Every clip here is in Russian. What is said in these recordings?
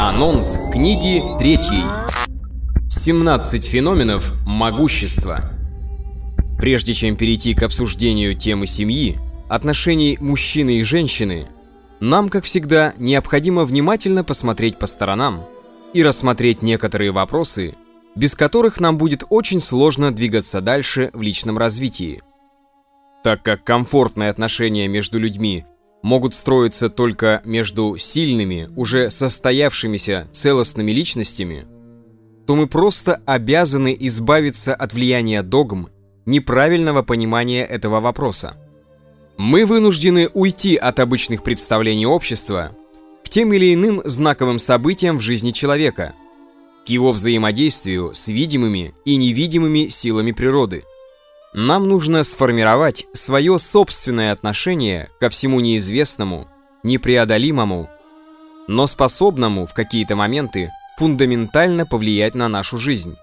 Анонс книги третьей. 17 феноменов могущества. Прежде чем перейти к обсуждению темы семьи, отношений мужчины и женщины, нам, как всегда, необходимо внимательно посмотреть по сторонам и рассмотреть некоторые вопросы, без которых нам будет очень сложно двигаться дальше в личном развитии. Так как комфортные отношения между людьми могут строиться только между сильными, уже состоявшимися целостными личностями, то мы просто обязаны избавиться от влияния догм неправильного понимания этого вопроса. Мы вынуждены уйти от обычных представлений общества к тем или иным знаковым событиям в жизни человека, к его взаимодействию с видимыми и невидимыми силами природы – нам нужно сформировать свое собственное отношение ко всему неизвестному, непреодолимому, но способному в какие-то моменты фундаментально повлиять на нашу жизнь.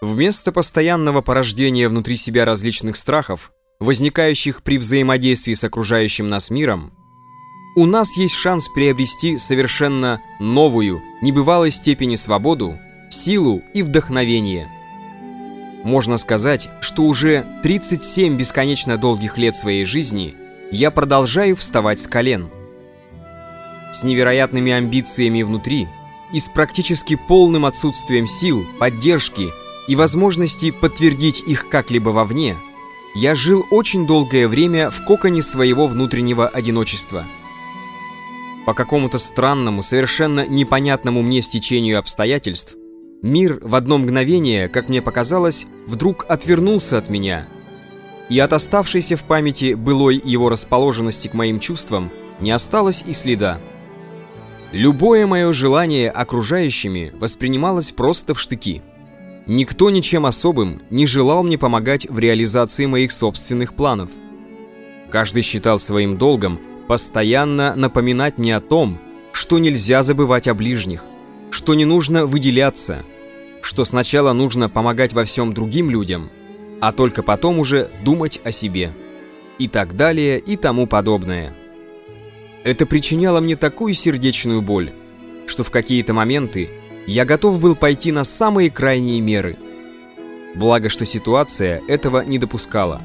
Вместо постоянного порождения внутри себя различных страхов, возникающих при взаимодействии с окружающим нас миром, у нас есть шанс приобрести совершенно новую, небывалой степени свободу, силу и вдохновение – можно сказать, что уже 37 бесконечно долгих лет своей жизни я продолжаю вставать с колен. С невероятными амбициями внутри и с практически полным отсутствием сил, поддержки и возможности подтвердить их как-либо вовне, я жил очень долгое время в коконе своего внутреннего одиночества. По какому-то странному, совершенно непонятному мне стечению обстоятельств, Мир в одно мгновение, как мне показалось, вдруг отвернулся от меня. И от оставшейся в памяти былой его расположенности к моим чувствам не осталось и следа. Любое мое желание окружающими воспринималось просто в штыки. Никто ничем особым не желал мне помогать в реализации моих собственных планов. Каждый считал своим долгом постоянно напоминать мне о том, что нельзя забывать о ближних, что не нужно выделяться, что сначала нужно помогать во всем другим людям, а только потом уже думать о себе. И так далее, и тому подобное. Это причиняло мне такую сердечную боль, что в какие-то моменты я готов был пойти на самые крайние меры. Благо, что ситуация этого не допускала.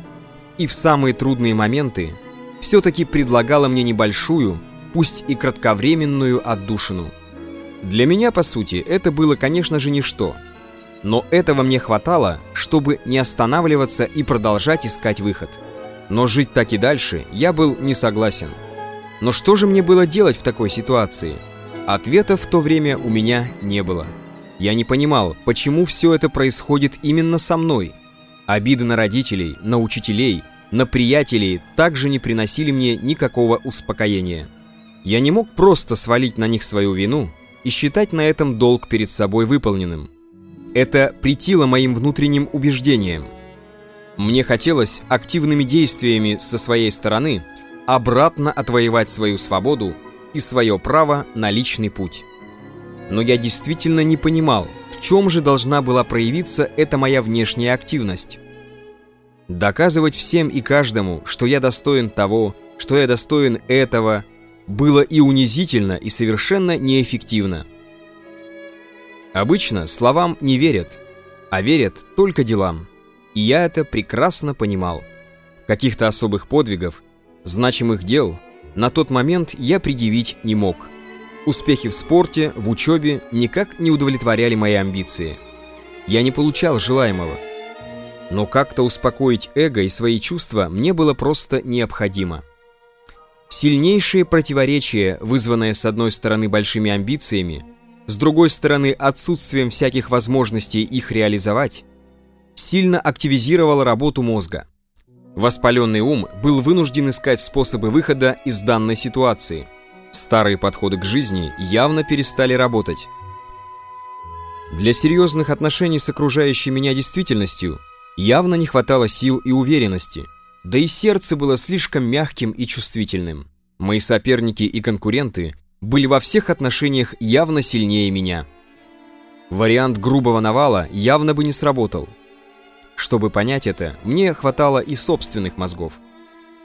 И в самые трудные моменты все-таки предлагала мне небольшую, пусть и кратковременную отдушину. Для меня, по сути, это было, конечно же, ничто. Но этого мне хватало, чтобы не останавливаться и продолжать искать выход. Но жить так и дальше я был не согласен. Но что же мне было делать в такой ситуации? Ответа в то время у меня не было. Я не понимал, почему все это происходит именно со мной. Обиды на родителей, на учителей, на приятелей также не приносили мне никакого успокоения. Я не мог просто свалить на них свою вину и считать на этом долг перед собой выполненным. Это претило моим внутренним убеждениям. Мне хотелось активными действиями со своей стороны обратно отвоевать свою свободу и свое право на личный путь. Но я действительно не понимал, в чем же должна была проявиться эта моя внешняя активность. Доказывать всем и каждому, что я достоин того, что я достоин этого – было и унизительно, и совершенно неэффективно. Обычно словам не верят, а верят только делам. И я это прекрасно понимал. Каких-то особых подвигов, значимых дел на тот момент я предъявить не мог. Успехи в спорте, в учебе никак не удовлетворяли мои амбиции. Я не получал желаемого. Но как-то успокоить эго и свои чувства мне было просто необходимо. Сильнейшее противоречие, вызванное с одной стороны большими амбициями, с другой стороны отсутствием всяких возможностей их реализовать, сильно активизировало работу мозга. Воспаленный ум был вынужден искать способы выхода из данной ситуации. Старые подходы к жизни явно перестали работать. Для серьезных отношений с окружающей меня действительностью явно не хватало сил и уверенности – да и сердце было слишком мягким и чувствительным. Мои соперники и конкуренты были во всех отношениях явно сильнее меня. Вариант грубого навала явно бы не сработал. Чтобы понять это, мне хватало и собственных мозгов.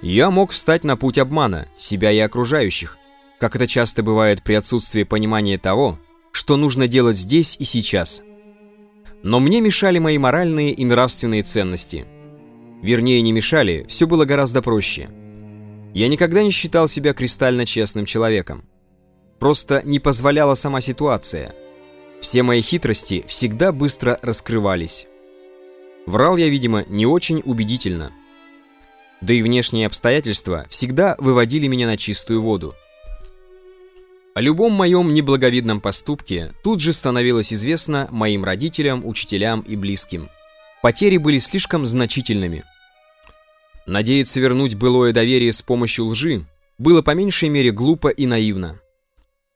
Я мог встать на путь обмана, себя и окружающих, как это часто бывает при отсутствии понимания того, что нужно делать здесь и сейчас. Но мне мешали мои моральные и нравственные ценности. Вернее, не мешали, все было гораздо проще. Я никогда не считал себя кристально честным человеком. Просто не позволяла сама ситуация. Все мои хитрости всегда быстро раскрывались. Врал я, видимо, не очень убедительно. Да и внешние обстоятельства всегда выводили меня на чистую воду. О любом моем неблаговидном поступке тут же становилось известно моим родителям, учителям и близким. Потери были слишком значительными. Надеяться вернуть былое доверие с помощью лжи было по меньшей мере глупо и наивно.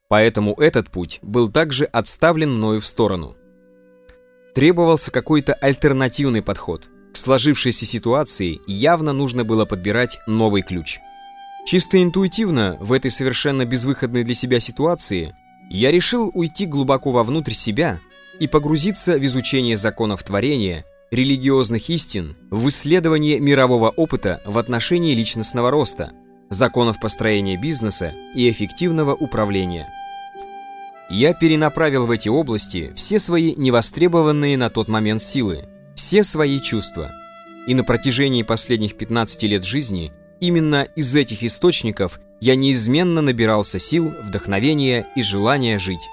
Поэтому этот путь был также отставлен мною в сторону. Требовался какой-то альтернативный подход. К сложившейся ситуации явно нужно было подбирать новый ключ – Чисто интуитивно, в этой совершенно безвыходной для себя ситуации, я решил уйти глубоко вовнутрь себя и погрузиться в изучение законов творения, религиозных истин, в исследование мирового опыта в отношении личностного роста, законов построения бизнеса и эффективного управления. Я перенаправил в эти области все свои невостребованные на тот момент силы, все свои чувства. И на протяжении последних 15 лет жизни – Именно из этих источников я неизменно набирался сил, вдохновения и желания жить.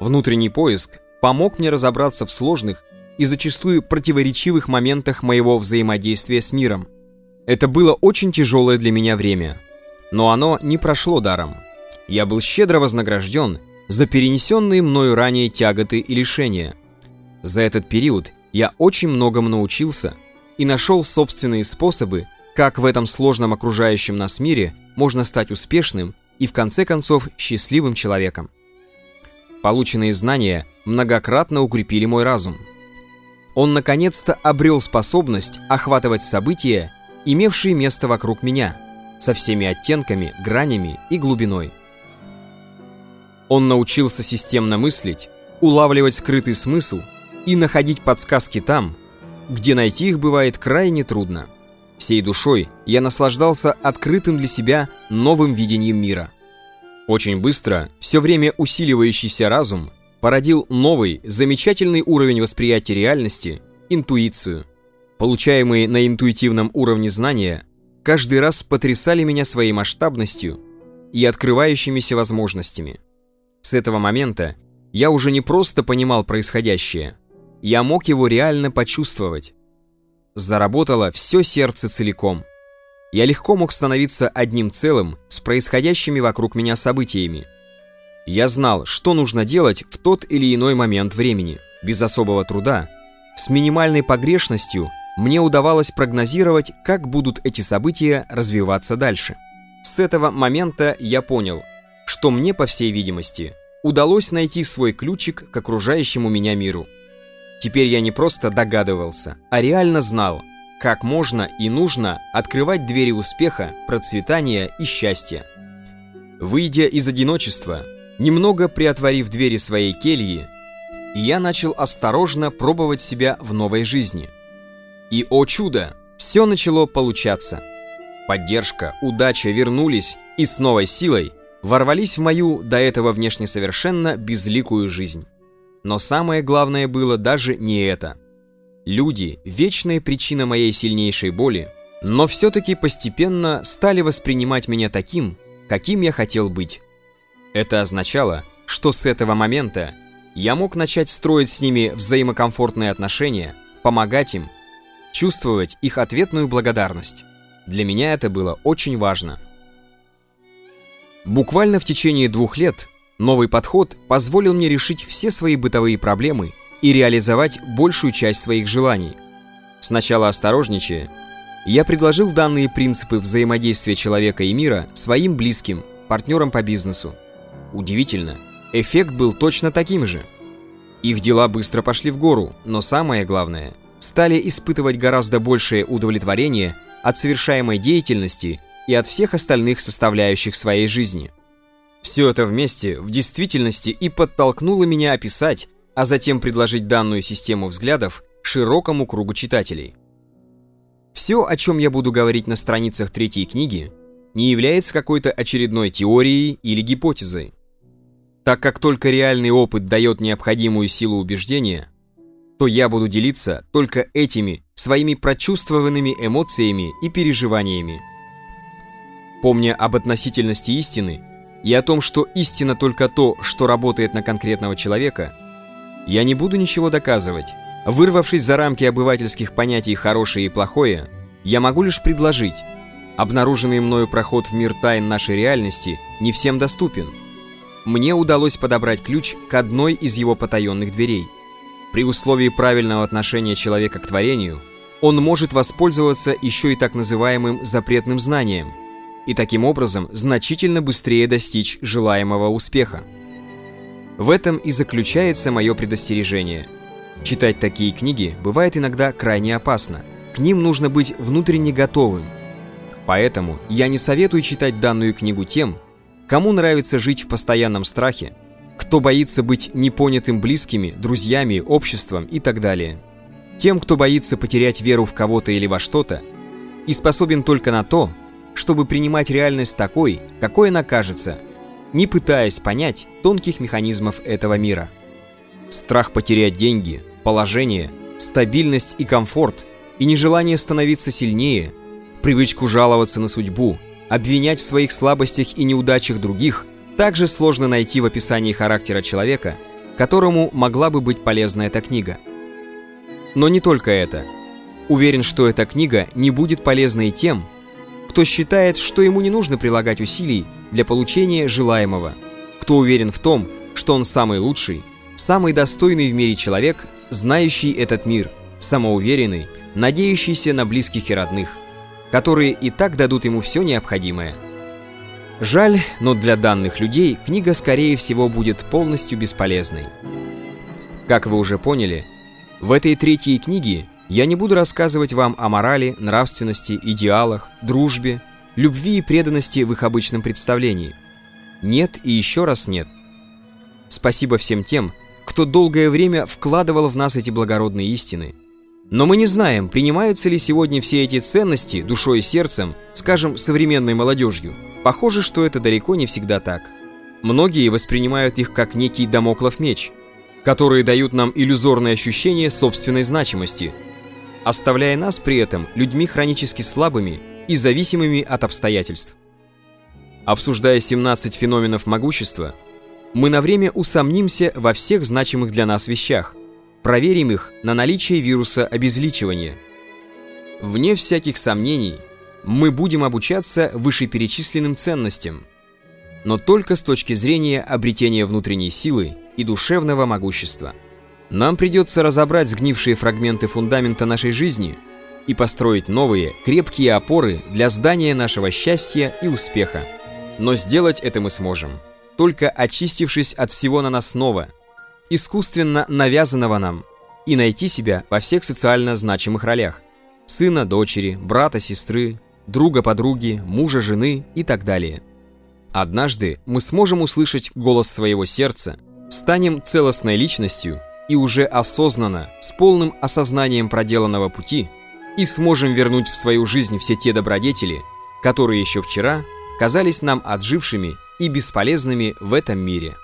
Внутренний поиск помог мне разобраться в сложных и зачастую противоречивых моментах моего взаимодействия с миром. Это было очень тяжелое для меня время, но оно не прошло даром. Я был щедро вознагражден за перенесенные мною ранее тяготы и лишения. За этот период я очень многому научился и нашел собственные способы как в этом сложном окружающем нас мире можно стать успешным и в конце концов счастливым человеком. Полученные знания многократно укрепили мой разум. Он наконец-то обрел способность охватывать события, имевшие место вокруг меня, со всеми оттенками, гранями и глубиной. Он научился системно мыслить, улавливать скрытый смысл и находить подсказки там, где найти их бывает крайне трудно. Всей душой я наслаждался открытым для себя новым видением мира. Очень быстро, все время усиливающийся разум породил новый, замечательный уровень восприятия реальности – интуицию. Получаемые на интуитивном уровне знания каждый раз потрясали меня своей масштабностью и открывающимися возможностями. С этого момента я уже не просто понимал происходящее, я мог его реально почувствовать. Заработало все сердце целиком. Я легко мог становиться одним целым с происходящими вокруг меня событиями. Я знал, что нужно делать в тот или иной момент времени, без особого труда. С минимальной погрешностью мне удавалось прогнозировать, как будут эти события развиваться дальше. С этого момента я понял, что мне, по всей видимости, удалось найти свой ключик к окружающему меня миру. Теперь я не просто догадывался, а реально знал, как можно и нужно открывать двери успеха, процветания и счастья. Выйдя из одиночества, немного приотворив двери своей кельи, я начал осторожно пробовать себя в новой жизни. И, о чудо, все начало получаться. Поддержка, удача вернулись и с новой силой ворвались в мою до этого внешне совершенно безликую жизнь. Но самое главное было даже не это. Люди – вечная причина моей сильнейшей боли, но все-таки постепенно стали воспринимать меня таким, каким я хотел быть. Это означало, что с этого момента я мог начать строить с ними взаимокомфортные отношения, помогать им, чувствовать их ответную благодарность. Для меня это было очень важно. Буквально в течение двух лет Новый подход позволил мне решить все свои бытовые проблемы и реализовать большую часть своих желаний. Сначала осторожничая, я предложил данные принципы взаимодействия человека и мира своим близким, партнерам по бизнесу. Удивительно, эффект был точно таким же. Их дела быстро пошли в гору, но самое главное, стали испытывать гораздо большее удовлетворение от совершаемой деятельности и от всех остальных составляющих своей жизни – все это вместе в действительности и подтолкнуло меня описать, а затем предложить данную систему взглядов широкому кругу читателей. Все, о чем я буду говорить на страницах третьей книги, не является какой-то очередной теорией или гипотезой. Так как только реальный опыт дает необходимую силу убеждения, то я буду делиться только этими своими прочувствованными эмоциями и переживаниями. Помня об относительности истины и о том, что истина только то, что работает на конкретного человека, я не буду ничего доказывать. Вырвавшись за рамки обывательских понятий «хорошее» и «плохое», я могу лишь предложить. Обнаруженный мною проход в мир тайн нашей реальности не всем доступен – мне удалось подобрать ключ к одной из его потаенных дверей. При условии правильного отношения человека к творению, он может воспользоваться еще и так называемым запретным знанием, и таким образом значительно быстрее достичь желаемого успеха. В этом и заключается мое предостережение. Читать такие книги бывает иногда крайне опасно. К ним нужно быть внутренне готовым. Поэтому я не советую читать данную книгу тем, Кому нравится жить в постоянном страхе, кто боится быть непонятым близкими, друзьями, обществом и так далее. Тем, кто боится потерять веру в кого-то или во что-то, и способен только на то, чтобы принимать реальность такой, какой она кажется, не пытаясь понять тонких механизмов этого мира. Страх потерять деньги, положение, стабильность и комфорт, и нежелание становиться сильнее, привычку жаловаться на судьбу – Обвинять в своих слабостях и неудачах других также сложно найти в описании характера человека, которому могла бы быть полезна эта книга. Но не только это. Уверен, что эта книга не будет полезной тем, кто считает, что ему не нужно прилагать усилий для получения желаемого, кто уверен в том, что он самый лучший, самый достойный в мире человек, знающий этот мир, самоуверенный, надеющийся на близких и родных которые и так дадут ему все необходимое. Жаль, но для данных людей книга, скорее всего, будет полностью бесполезной. Как вы уже поняли, в этой третьей книге я не буду рассказывать вам о морали, нравственности, идеалах, дружбе, любви и преданности в их обычном представлении. Нет и еще раз нет. Спасибо всем тем, кто долгое время вкладывал в нас эти благородные истины – но мы не знаем, принимаются ли сегодня все эти ценности душой и сердцем, скажем, современной молодежью. Похоже, что это далеко не всегда так. Многие воспринимают их как некий домоклов меч, которые дают нам иллюзорное ощущение собственной значимости, оставляя нас при этом людьми хронически слабыми и зависимыми от обстоятельств. Обсуждая 17 феноменов могущества, мы на время усомнимся во всех значимых для нас вещах – Проверим их на наличие вируса обезличивания. Вне всяких сомнений, мы будем обучаться вышеперечисленным ценностям, но только с точки зрения обретения внутренней силы и душевного могущества. Нам придется разобрать сгнившие фрагменты фундамента нашей жизни и построить новые, крепкие опоры для здания нашего счастья и успеха. Но сделать это мы сможем, только очистившись от всего на нас снова – искусственно навязанного нам, и найти себя во всех социально значимых ролях – сына, дочери, брата, сестры, друга, подруги, мужа, жены и так далее. Однажды мы сможем услышать голос своего сердца, станем целостной личностью и уже осознанно, с полным осознанием проделанного пути, и сможем вернуть в свою жизнь все те добродетели, которые еще вчера казались нам отжившими и бесполезными в этом мире.